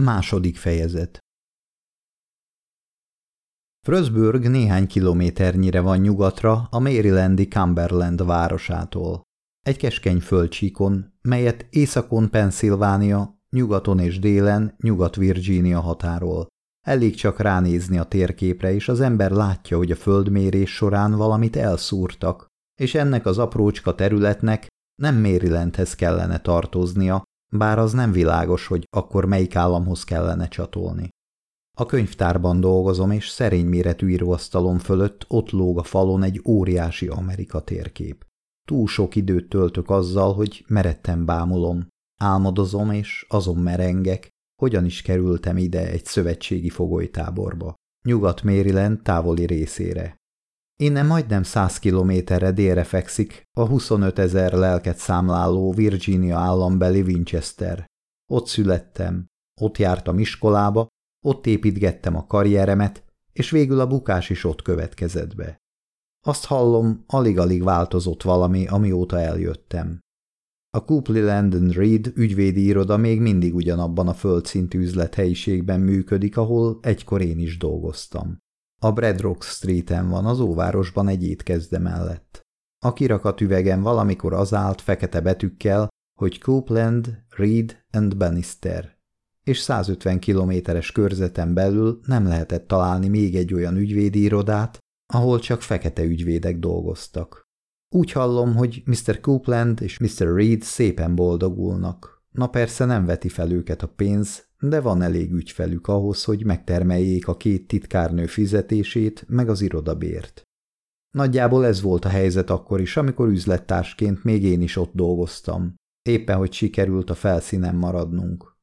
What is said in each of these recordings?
Második fejezet Frösburg néhány kilométernyire van nyugatra a Marylandi Cumberland városától. Egy keskeny földcsíkon, melyet északon Pennsylvania, nyugaton és délen Nyugat-Virginia határol. Elég csak ránézni a térképre, és az ember látja, hogy a földmérés során valamit elszúrtak, és ennek az aprócska területnek nem Marylandhez kellene tartoznia, bár az nem világos, hogy akkor melyik államhoz kellene csatolni. A könyvtárban dolgozom, és szerény méretű íróasztalom fölött ott lóg a falon egy óriási Amerika térkép. Túl sok időt töltök azzal, hogy meretten bámulom, álmodozom és azon merengek, hogyan is kerültem ide egy szövetségi fogolytáborba, Nyugat-Maryland távoli részére. Innen majdnem száz kilométerre délre fekszik a 25 ezer lelket számláló Virginia állambeli Winchester. Ott születtem, ott jártam iskolába, ott építgettem a karrieremet, és végül a bukás is ott következett be. Azt hallom, alig-alig változott valami, amióta eljöttem. A Copley Landon Reed ügyvédi iroda még mindig ugyanabban a földszintű üzlethelyiségben működik, ahol egykor én is dolgoztam. A Bradrock Streeten van, az óvárosban egy étkezde mellett. A kirakat üvegen valamikor az állt fekete betűkkel, hogy Copeland, Reed and Bannister és 150 kilométeres körzeten belül nem lehetett találni még egy olyan ügyvédi irodát, ahol csak fekete ügyvédek dolgoztak. Úgy hallom, hogy Mr. Copeland és Mr. Reed szépen boldogulnak. Na persze nem veti fel őket a pénz, de van elég ügyfelük ahhoz, hogy megtermeljék a két titkárnő fizetését, meg az irodabért. Nagyjából ez volt a helyzet akkor is, amikor üzlettársként még én is ott dolgoztam. Éppen, hogy sikerült a felszínen maradnunk.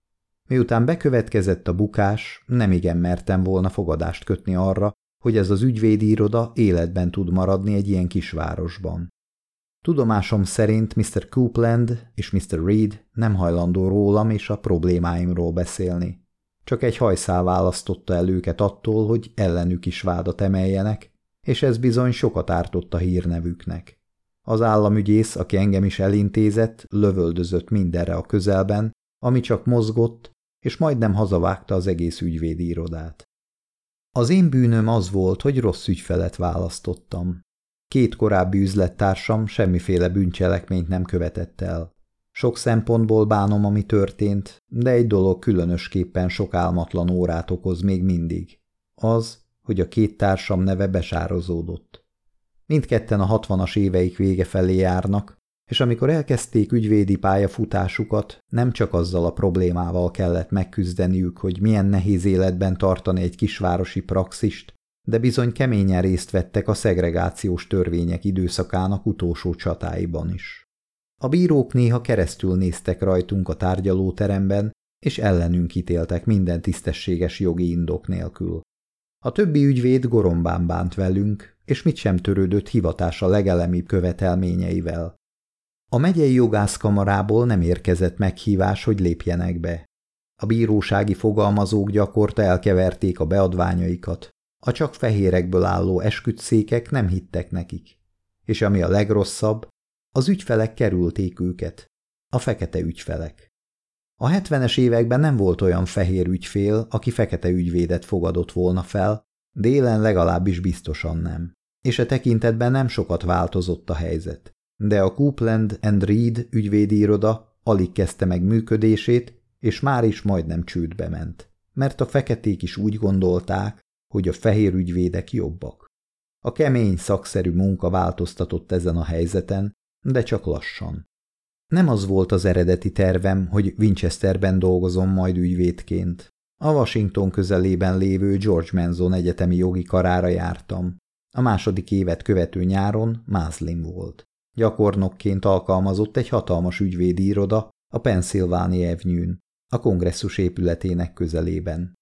Miután bekövetkezett a bukás, nem igen mertem volna fogadást kötni arra, hogy ez az ügyvédi iroda életben tud maradni egy ilyen kisvárosban. Tudomásom szerint Mr. Copeland és Mr. Reed nem hajlandó rólam és a problémáimról beszélni. Csak egy hajszál választotta el őket attól, hogy ellenük is vádat emeljenek, és ez bizony sokat ártott a hírnevüknek. Az államügyész, aki engem is elintézett, lövöldözött mindenre a közelben, ami csak mozgott, és majdnem hazavágta az egész ügyvédi irodát. Az én bűnöm az volt, hogy rossz ügyfelet választottam. Két korábbi üzlettársam semmiféle bűncselekményt nem követett el. Sok szempontból bánom, ami történt, de egy dolog különösképpen sok álmatlan órát okoz még mindig. Az, hogy a két társam neve besározódott. Mindketten a hatvanas éveik vége felé járnak, és amikor elkezdték ügyvédi pályafutásukat, nem csak azzal a problémával kellett megküzdeniük, hogy milyen nehéz életben tartani egy kisvárosi praxist, de bizony keményen részt vettek a szegregációs törvények időszakának utolsó csatáiban is. A bírók néha keresztül néztek rajtunk a tárgyalóteremben, és ellenünk ítéltek minden tisztességes jogi indok nélkül. A többi ügyvéd gorombán bánt velünk, és mit sem törődött hivatása legelemibb követelményeivel. A megyei jogászkamarából nem érkezett meghívás, hogy lépjenek be. A bírósági fogalmazók gyakorta elkeverték a beadványaikat. A csak fehérekből álló esküdszékek nem hittek nekik. És ami a legrosszabb, az ügyfelek kerülték őket. A fekete ügyfelek. A hetvenes években nem volt olyan fehér ügyfél, aki fekete ügyvédet fogadott volna fel, délen legalábbis biztosan nem. És a e tekintetben nem sokat változott a helyzet de a Coupland and Reed ügyvédi iroda alig kezdte meg működését, és már is majdnem csődbe ment, mert a feketék is úgy gondolták, hogy a fehér ügyvédek jobbak. A kemény, szakszerű munka változtatott ezen a helyzeten, de csak lassan. Nem az volt az eredeti tervem, hogy Winchesterben dolgozom majd ügyvédként. A Washington közelében lévő George Manson egyetemi jogi karára jártam. A második évet követő nyáron Mászlin volt. Gyakornokként alkalmazott egy hatalmas ügyvédi iroda a Pennsylvania avenue a kongresszus épületének közelében.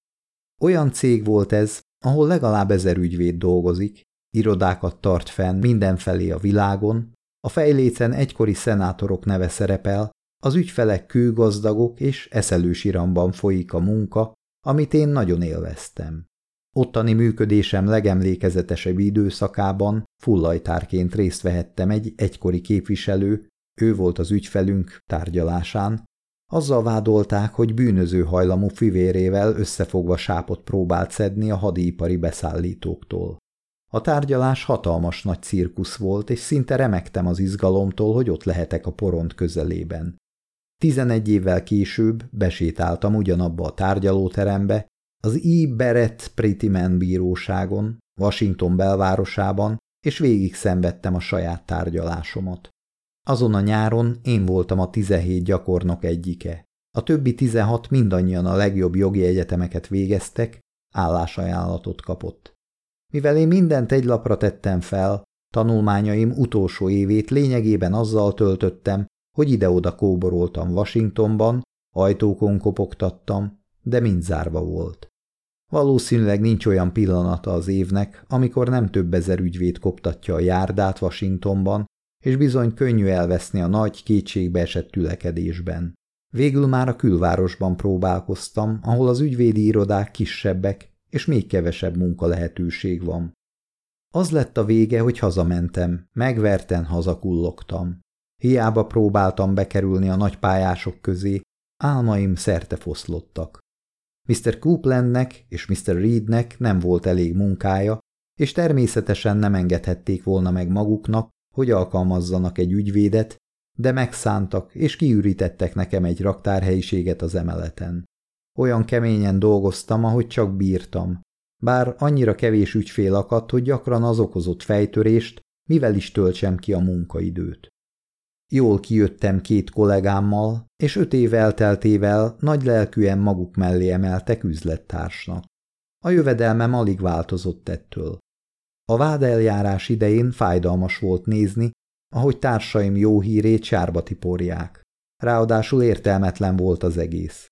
Olyan cég volt ez, ahol legalább ezer ügyvéd dolgozik, irodákat tart fenn mindenfelé a világon, a fejlécen egykori szenátorok neve szerepel, az ügyfelek kőgazdagok és eszelős iramban folyik a munka, amit én nagyon élveztem. Ottani működésem legemlékezetesebb időszakában fullajtárként részt vehettem egy egykori képviselő, ő volt az ügyfelünk tárgyalásán, Azzal vádolták, hogy bűnöző hajlamú fivérével összefogva sápot próbált szedni a hadipari beszállítóktól. A tárgyalás hatalmas nagy cirkusz volt, és szinte remektem az izgalomtól, hogy ott lehetek a poront közelében. Tizenegy évvel később besétáltam ugyanabba a tárgyalóterembe, az E. Barrett Prettyman bíróságon, Washington belvárosában, és végig szenvedtem a saját tárgyalásomat. Azon a nyáron én voltam a 17 gyakornok egyike. A többi 16 mindannyian a legjobb jogi egyetemeket végeztek, állásajánlatot kapott. Mivel én mindent egy lapra tettem fel, tanulmányaim utolsó évét lényegében azzal töltöttem, hogy ide-oda kóboroltam Washingtonban, ajtókon kopogtattam, de mind zárva volt. Valószínűleg nincs olyan pillanata az évnek, amikor nem több ezer ügyvéd koptatja a járdát Washingtonban, és bizony könnyű elveszni a nagy, kétségbe esett tülekedésben. Végül már a külvárosban próbálkoztam, ahol az ügyvédi irodák kisebbek, és még kevesebb munka lehetőség van. Az lett a vége, hogy hazamentem, megverten hazakullogtam. Hiába próbáltam bekerülni a nagy pályások közé, álmaim szerte foszlottak. Mr. Couplandnek és Mr. Reednek nem volt elég munkája, és természetesen nem engedhették volna meg maguknak, hogy alkalmazzanak egy ügyvédet, de megszántak és kiürítettek nekem egy raktárhelyiséget az emeleten. Olyan keményen dolgoztam, ahogy csak bírtam, bár annyira kevés ügyfél akadt, hogy gyakran az okozott fejtörést, mivel is töltsem ki a munkaidőt. Jól kijöttem két kollégámmal, és öt év elteltével nagy lelkűen maguk mellé emeltek üzlettársnak. A jövedelmem alig változott ettől. A vádeljárás idején fájdalmas volt nézni, ahogy társaim jó hírét sárba tiporják. Ráadásul értelmetlen volt az egész.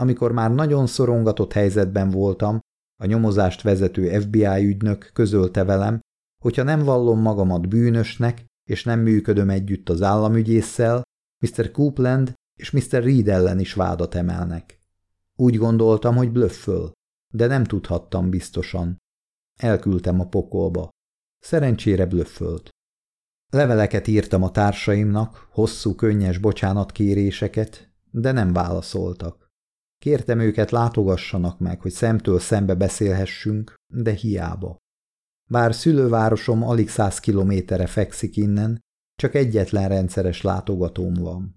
Amikor már nagyon szorongatott helyzetben voltam, a nyomozást vezető FBI ügynök közölte velem, hogyha nem vallom magamat bűnösnek, és nem működöm együtt az államügyésszel, Mr. Coupland és Mr. Reed ellen is vádat emelnek. Úgy gondoltam, hogy blöfföl, de nem tudhattam biztosan. Elküldtem a pokolba. Szerencsére blöffölt. Leveleket írtam a társaimnak, hosszú, könnyes bocsánatkéréseket, de nem válaszoltak. Kértem őket látogassanak meg, hogy szemtől szembe beszélhessünk, de hiába. Bár szülővárosom alig száz kilométerre fekszik innen, csak egyetlen rendszeres látogatóm van.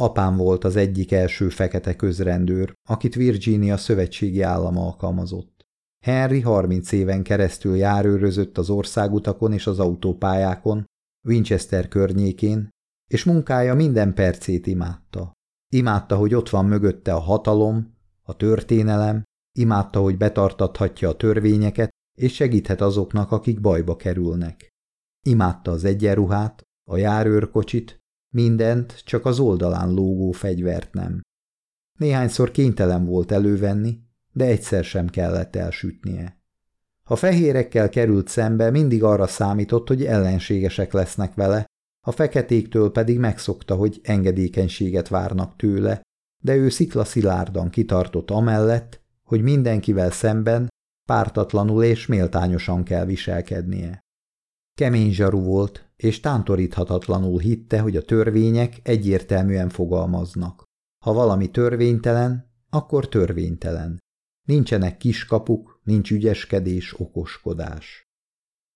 Apám volt az egyik első fekete közrendőr, akit Virginia szövetségi állam alkalmazott. Henry 30 éven keresztül járőrözött az országutakon és az autópályákon, Winchester környékén, és munkája minden percét imádta. Imádta, hogy ott van mögötte a hatalom, a történelem, imádta, hogy betartathatja a törvényeket, és segíthet azoknak, akik bajba kerülnek. Imádta az egyenruhát, a járőrkocsit, mindent, csak az oldalán lógó fegyvert nem. Néhányszor kénytelen volt elővenni, de egyszer sem kellett elsütnie. Ha fehérekkel került szembe, mindig arra számított, hogy ellenségesek lesznek vele, a feketéktől pedig megszokta, hogy engedékenységet várnak tőle, de ő sziklaszilárdan kitartott amellett, hogy mindenkivel szemben pártatlanul és méltányosan kell viselkednie. Kemény zsaru volt, és tántoríthatatlanul hitte, hogy a törvények egyértelműen fogalmaznak. Ha valami törvénytelen, akkor törvénytelen. Nincsenek kiskapuk, nincs ügyeskedés, okoskodás.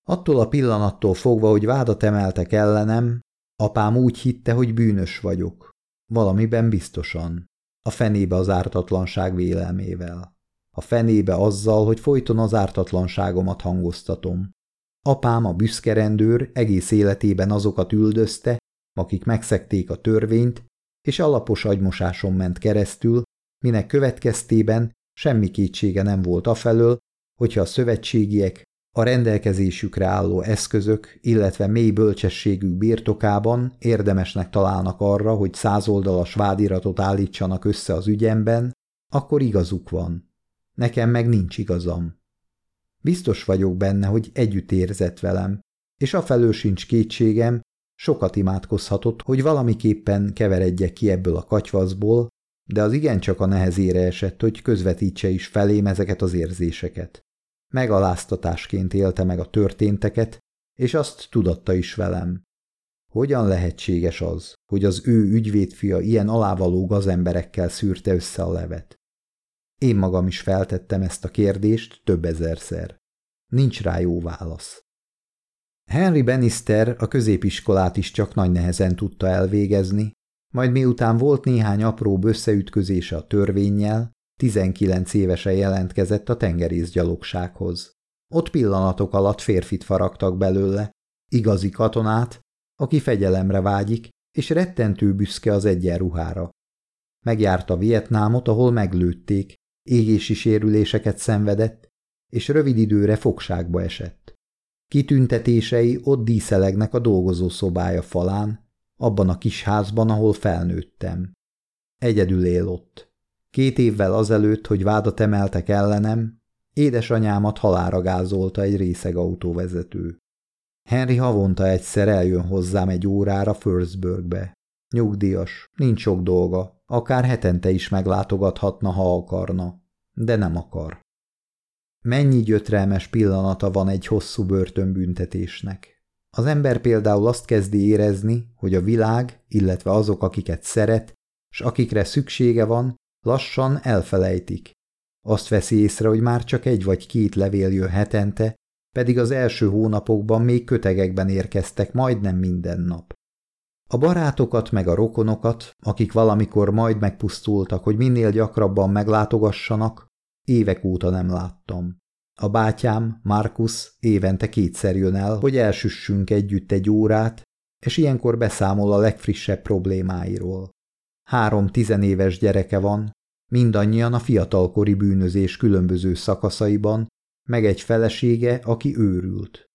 Attól a pillanattól fogva, hogy vádat emeltek ellenem, apám úgy hitte, hogy bűnös vagyok. Valamiben biztosan. A fenébe az ártatlanság vélelmével. A fenébe azzal, hogy folyton az ártatlanságomat hangoztatom. Apám, a büszke rendőr egész életében azokat üldözte, akik megszekték a törvényt, és alapos agymosáson ment keresztül, minek következtében semmi kétsége nem volt afelől, hogyha a szövetségiek a rendelkezésükre álló eszközök, illetve mély bölcsességük birtokában érdemesnek találnak arra, hogy százoldalas vádiratot állítsanak össze az ügyemben, akkor igazuk van. Nekem meg nincs igazam. Biztos vagyok benne, hogy együtt érzett velem, és afelől sincs kétségem, sokat imádkozhatott, hogy valamiképpen keveredjek ki ebből a katyvaszból, de az igencsak a nehezére esett, hogy közvetítse is felém ezeket az érzéseket. Megaláztatásként élte meg a történteket, és azt tudatta is velem. Hogyan lehetséges az, hogy az ő ügyvédfia ilyen alávaló gazemberekkel szűrte össze a levet? Én magam is feltettem ezt a kérdést több ezerszer. Nincs rá jó válasz. Henry Bannister a középiskolát is csak nagy nehezen tudta elvégezni, majd miután volt néhány apró összeütközése a törvényjel, 19 évesen jelentkezett a tengerészgyalogsághoz. Ott pillanatok alatt férfit faragtak belőle, igazi katonát, aki fegyelemre vágyik, és rettentő büszke az egyenruhára. Megjárta Vietnámot, ahol meglőtték, égési sérüléseket szenvedett, és rövid időre fogságba esett. Kitüntetései ott díszelegnek a dolgozó szobája falán, abban a kis házban, ahol felnőttem. Egyedül él ott. Két évvel azelőtt, hogy vádat emeltek ellenem, édesanyámat halára gázolta egy részeg autóvezető. Henry havonta egyszer eljön hozzám egy órára Firstburgbe. Nyugdíjas, nincs sok dolga, akár hetente is meglátogathatna, ha akarna, de nem akar. Mennyi gyötrelmes pillanata van egy hosszú börtönbüntetésnek. Az ember például azt kezdi érezni, hogy a világ, illetve azok, akiket szeret, s akikre szüksége van, lassan elfelejtik. Azt veszi észre, hogy már csak egy vagy két levél jön hetente, pedig az első hónapokban még kötegekben érkeztek majdnem minden nap. A barátokat meg a rokonokat, akik valamikor majd megpusztultak, hogy minél gyakrabban meglátogassanak, évek óta nem láttam. A bátyám, Markus évente kétszer jön el, hogy elsüssünk együtt egy órát, és ilyenkor beszámol a legfrissebb problémáiról. Három tizenéves gyereke van, mindannyian a fiatalkori bűnözés különböző szakaszaiban, meg egy felesége, aki őrült.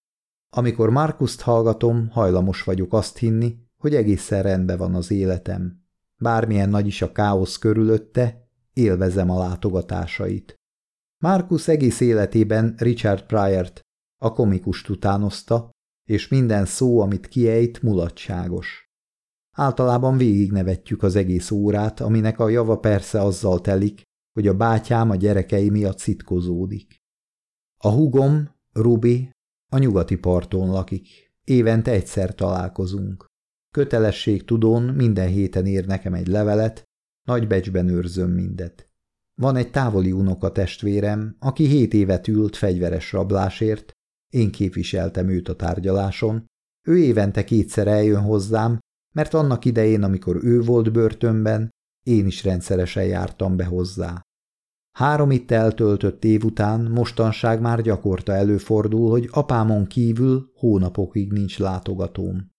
Amikor Markuszt hallgatom, hajlamos vagyok azt hinni, hogy egészen rendben van az életem. Bármilyen nagy is a káosz körülötte, élvezem a látogatásait. Markus egész életében Richard Pryert, a komikust utánozta, és minden szó, amit kiejt, mulatságos. Általában végignevetjük az egész órát, aminek a java persze azzal telik, hogy a bátyám a gyerekei miatt szitkozódik. A hugom, Rubi, a nyugati parton lakik. Évente egyszer találkozunk. Kötelesség tudón minden héten ír nekem egy levelet, nagy becsben őrzöm mindet. Van egy távoli unoka testvérem, aki hét évet ült fegyveres rablásért, én képviseltem őt a tárgyaláson, ő évente kétszer eljön hozzám, mert annak idején, amikor ő volt börtönben, én is rendszeresen jártam be hozzá. Három itt eltöltött év után mostanság már gyakorta előfordul, hogy apámon kívül hónapokig nincs látogatóm.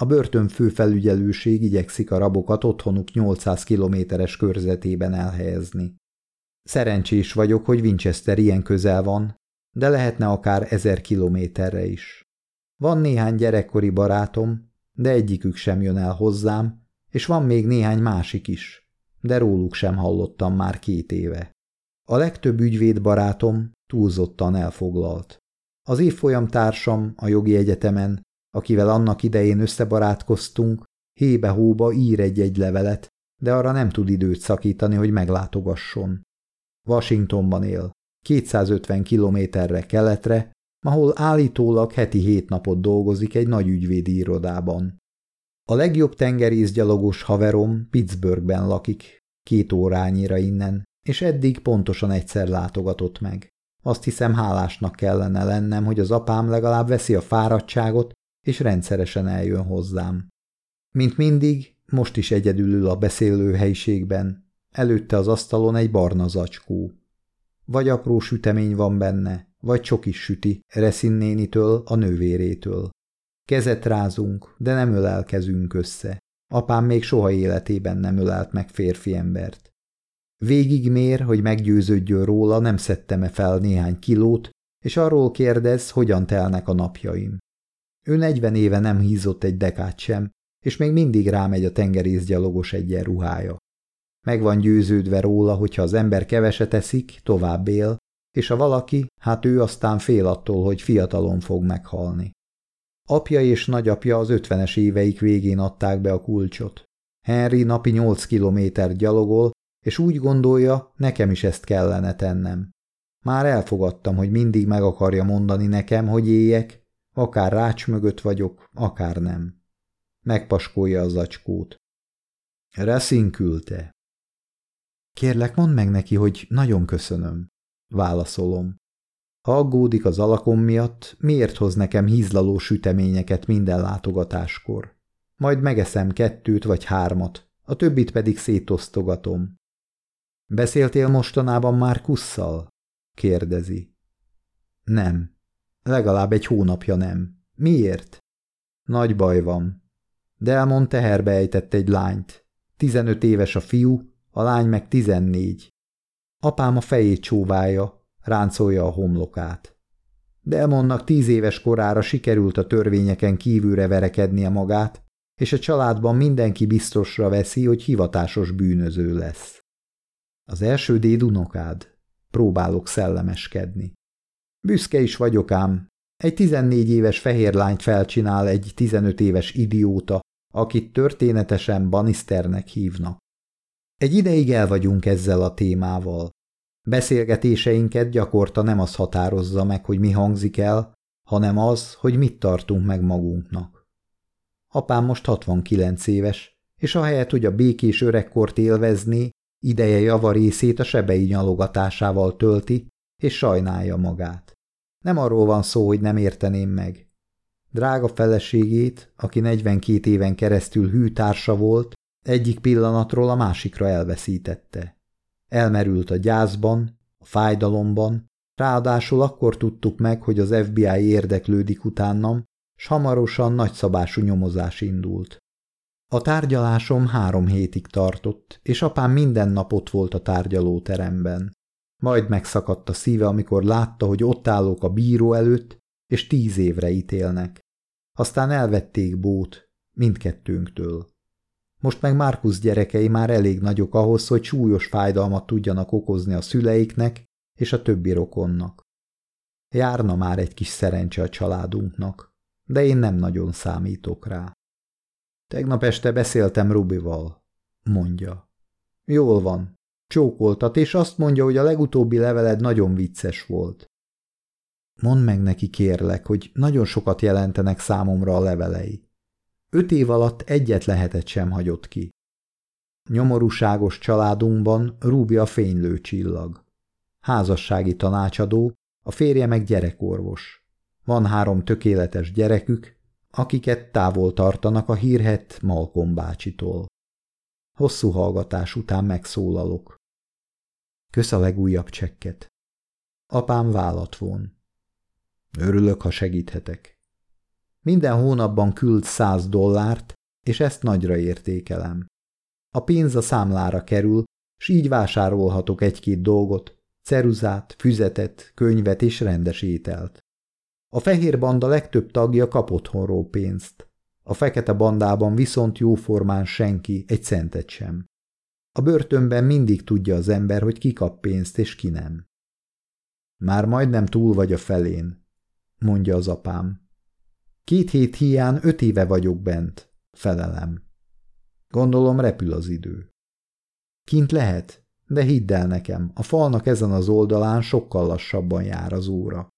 A börtön főfelügyelőség igyekszik a rabokat otthonuk 800 kilométeres körzetében elhelyezni. Szerencsés vagyok, hogy Winchester ilyen közel van, de lehetne akár ezer kilométerre is. Van néhány gyerekkori barátom, de egyikük sem jön el hozzám, és van még néhány másik is, de róluk sem hallottam már két éve. A legtöbb ügyvéd barátom túlzottan elfoglalt. Az évfolyam társam a jogi egyetemen, akivel annak idején összebarátkoztunk, hébe-hóba ír egy-egy levelet, de arra nem tud időt szakítani, hogy meglátogasson. Washingtonban él, 250 kilométerre keletre, ahol állítólag heti hét napot dolgozik egy nagy ügyvédi irodában. A legjobb tengerészgyalogos haverom Pittsburghben lakik, két órányira innen, és eddig pontosan egyszer látogatott meg. Azt hiszem hálásnak kellene lennem, hogy az apám legalább veszi a fáradtságot, és rendszeresen eljön hozzám. Mint mindig, most is egyedül ül a beszélő helyiségben, előtte az asztalon egy barna zacskó. Vagy apró sütemény van benne, vagy csokis süti, Reszin nénitől, a nővérétől. Kezet rázunk, de nem ölelkezünk össze. Apám még soha életében nem ölelt meg férfi embert. Végigmér, hogy meggyőződjön róla, nem szedtem-e fel néhány kilót, és arról kérdez, hogyan telnek a napjaim. Ő negyven éve nem hízott egy dekát sem, és még mindig rámegy a tengerészgyalogos egyenruhája. Meg van győződve róla, hogyha az ember keveset eszik, tovább él, és ha valaki, hát ő aztán fél attól, hogy fiatalon fog meghalni. Apja és nagyapja az ötvenes éveik végén adták be a kulcsot. Henry napi nyolc kilométer gyalogol, és úgy gondolja, nekem is ezt kellene tennem. Már elfogadtam, hogy mindig meg akarja mondani nekem, hogy éjek, akár rács mögött vagyok, akár nem. Megpaskolja az acskót. Reszin. Kérlek, mondd meg neki, hogy nagyon köszönöm. Válaszolom. Ha aggódik az alakom miatt, miért hoz nekem hízlaló süteményeket minden látogatáskor? Majd megeszem kettőt vagy hármat, a többit pedig szétosztogatom. Beszéltél mostanában már kusszal? kérdezi. Nem. Legalább egy hónapja nem. Miért? Nagy baj van. Delmon teherbe ejtett egy lányt. Tizenöt éves a fiú, a lány meg tizennégy. Apám a fejét csóválja, ráncolja a homlokát. Delmonnak tíz éves korára sikerült a törvényeken kívülre verekednie magát, és a családban mindenki biztosra veszi, hogy hivatásos bűnöző lesz. Az első déd unokád. Próbálok szellemeskedni. Büszke is vagyok ám. Egy tizennégy éves fehér lányt felcsinál egy tizenöt éves idióta, akit történetesen Bannisternek hívnak. Egy ideig el vagyunk ezzel a témával. Beszélgetéseinket gyakorta nem az határozza meg, hogy mi hangzik el, hanem az, hogy mit tartunk meg magunknak. Apám most 69 éves, és ahelyett, hogy a békés öregkort élvezni, ideje javarészét a sebei nyalogatásával tölti, és sajnálja magát. Nem arról van szó, hogy nem érteném meg. Drága feleségét, aki 42 éven keresztül hű társa volt, egyik pillanatról a másikra elveszítette. Elmerült a gyászban, a fájdalomban, ráadásul akkor tudtuk meg, hogy az FBI érdeklődik utánam, s hamarosan nagyszabású nyomozás indult. A tárgyalásom három hétig tartott, és apám minden nap ott volt a tárgyalóteremben. Majd megszakadt a szíve, amikor látta, hogy ott állok a bíró előtt, és tíz évre ítélnek. Aztán elvették bót, mindkettőnktől. Most meg Márkusz gyerekei már elég nagyok ahhoz, hogy súlyos fájdalmat tudjanak okozni a szüleiknek és a többi rokonnak. Járna már egy kis szerencse a családunknak, de én nem nagyon számítok rá. Tegnap este beszéltem Rubival, mondja. Jól van, csókoltat, és azt mondja, hogy a legutóbbi leveled nagyon vicces volt. Mondd meg neki, kérlek, hogy nagyon sokat jelentenek számomra a levelei. Öt év alatt egyet lehetett sem hagyott ki. Nyomorúságos családunkban Rúbi a fénylő csillag. Házassági tanácsadó, a férje meg gyerekorvos. Van három tökéletes gyerekük, akiket távol tartanak a hírhet Malcolm bácsitól. Hosszú hallgatás után megszólalok. Kösz a legújabb csekket. Apám vállat von. Örülök, ha segíthetek. Minden hónapban küld száz dollárt, és ezt nagyra értékelem. A pénz a számlára kerül, s így vásárolhatok egy-két dolgot, ceruzát, füzetet, könyvet és rendes ételt. A fehér banda legtöbb tagja kap otthonról pénzt. A fekete bandában viszont jóformán senki, egy centet sem. A börtönben mindig tudja az ember, hogy ki kap pénzt és ki nem. Már majdnem túl vagy a felén, mondja az apám. Két hét hián öt éve vagyok bent, felelem. Gondolom repül az idő. Kint lehet, de hidd el nekem, a falnak ezen az oldalán sokkal lassabban jár az óra.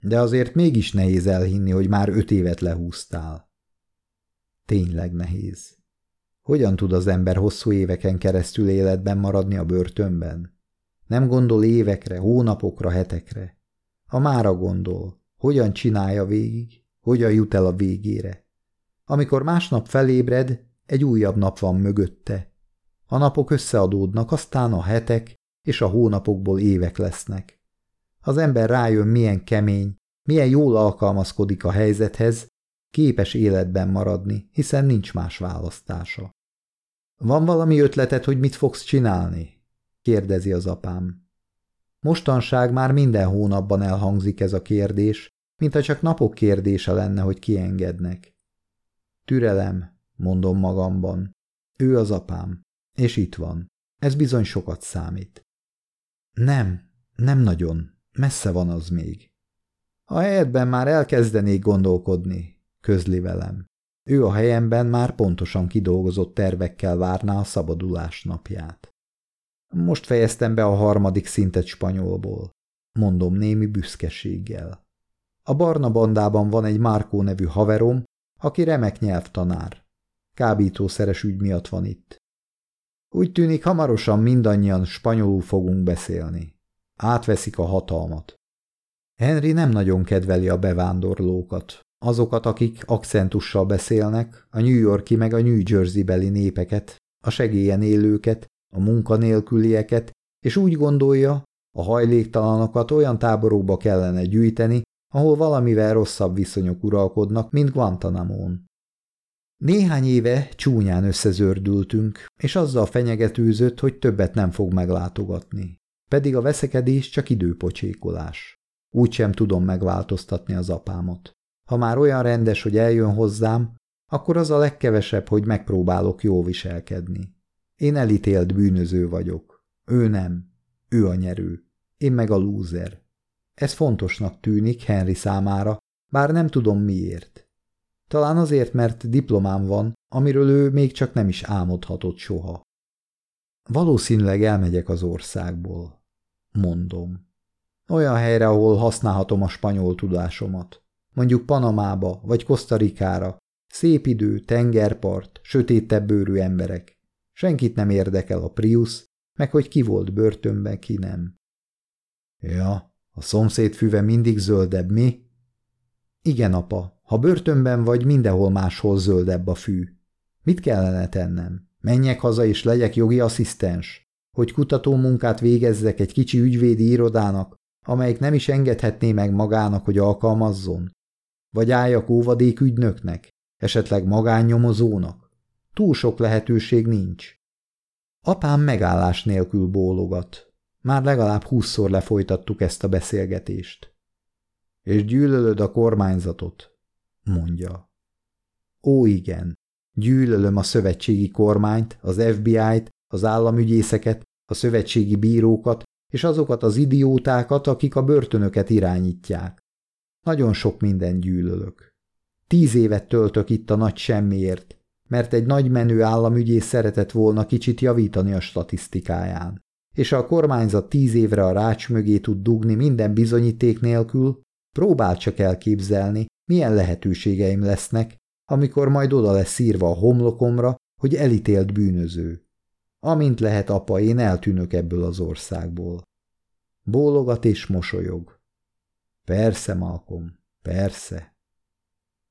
De azért mégis nehéz elhinni, hogy már öt évet lehúztál. Tényleg nehéz. Hogyan tud az ember hosszú éveken keresztül életben maradni a börtönben? Nem gondol évekre, hónapokra, hetekre. A mára gondol, hogyan csinálja végig, hogyan jut el a végére. Amikor másnap felébred, egy újabb nap van mögötte. A napok összeadódnak, aztán a hetek és a hónapokból évek lesznek. Az ember rájön, milyen kemény, milyen jól alkalmazkodik a helyzethez, képes életben maradni, hiszen nincs más választása. Van valami ötleted, hogy mit fogsz csinálni? kérdezi az apám. Mostanság már minden hónapban elhangzik ez a kérdés, mintha csak napok kérdése lenne, hogy kiengednek. Türelem, mondom magamban. Ő az apám, és itt van. Ez bizony sokat számít. Nem, nem nagyon. Messze van az még. A helyedben már elkezdenék gondolkodni, közli velem. Ő a helyemben már pontosan kidolgozott tervekkel várná a szabadulás napját. Most fejeztem be a harmadik szintet spanyolból, mondom némi büszkeséggel. A barna bandában van egy Márkó nevű haverom, aki remek nyelvtanár. Kábítószeres ügy miatt van itt. Úgy tűnik, hamarosan mindannyian spanyolul fogunk beszélni. Átveszik a hatalmat. Henry nem nagyon kedveli a bevándorlókat, azokat, akik akcentussal beszélnek, a New Yorki meg a New Jersey beli népeket, a segélyen élőket, a munkanélkülieket, és úgy gondolja, a hajléktalanokat olyan táborokba kellene gyűjteni, ahol valamivel rosszabb viszonyok uralkodnak, mint Guantanamón. Néhány éve csúnyán összezördültünk, és azzal fenyegetőzött, hogy többet nem fog meglátogatni. Pedig a veszekedés csak időpocsékolás. Úgy sem tudom megváltoztatni az apámot. Ha már olyan rendes, hogy eljön hozzám, akkor az a legkevesebb, hogy megpróbálok jól viselkedni. Én elítélt bűnöző vagyok. Ő nem. Ő a nyerő. Én meg a lúzer. Ez fontosnak tűnik Henry számára, bár nem tudom miért. Talán azért, mert diplomám van, amiről ő még csak nem is álmodhatott soha. Valószínűleg elmegyek az országból. Mondom. Olyan helyre, ahol használhatom a spanyol tudásomat. Mondjuk Panamába vagy Kosztarikára. Szép idő, tengerpart, sötétebb bőrű emberek. Senkit nem érdekel a Prius, meg hogy ki volt börtönben, ki nem. Ja, a szomszéd füve mindig zöldebb, mi? Igen, apa, ha börtönben vagy, mindenhol máshol zöldebb a fű. Mit kellene tennem? Menjek haza és legyek jogi asszisztens? Hogy kutató munkát végezzek egy kicsi ügyvédi irodának, amelyik nem is engedhetné meg magának, hogy alkalmazzon? Vagy álljak óvadék ügynöknek? Esetleg magánnyomozónak? Túl sok lehetőség nincs. Apám megállás nélkül bólogat. Már legalább húszszor lefolytattuk ezt a beszélgetést. És gyűlölöd a kormányzatot, mondja. Ó, igen, gyűlölöm a szövetségi kormányt, az FBI-t, az államügyészeket, a szövetségi bírókat és azokat az idiótákat, akik a börtönöket irányítják. Nagyon sok minden gyűlölök. Tíz évet töltök itt a nagy semmiért, mert egy nagy menő államügyész szeretett volna kicsit javítani a statisztikáján. És a kormányzat tíz évre a rács mögé tud dugni minden bizonyíték nélkül, próbál csak elképzelni, milyen lehetőségeim lesznek, amikor majd oda lesz írva a homlokomra, hogy elítélt bűnöző. Amint lehet, apa, én eltűnök ebből az országból. Bólogat és mosolyog. Persze, Malcolm, persze.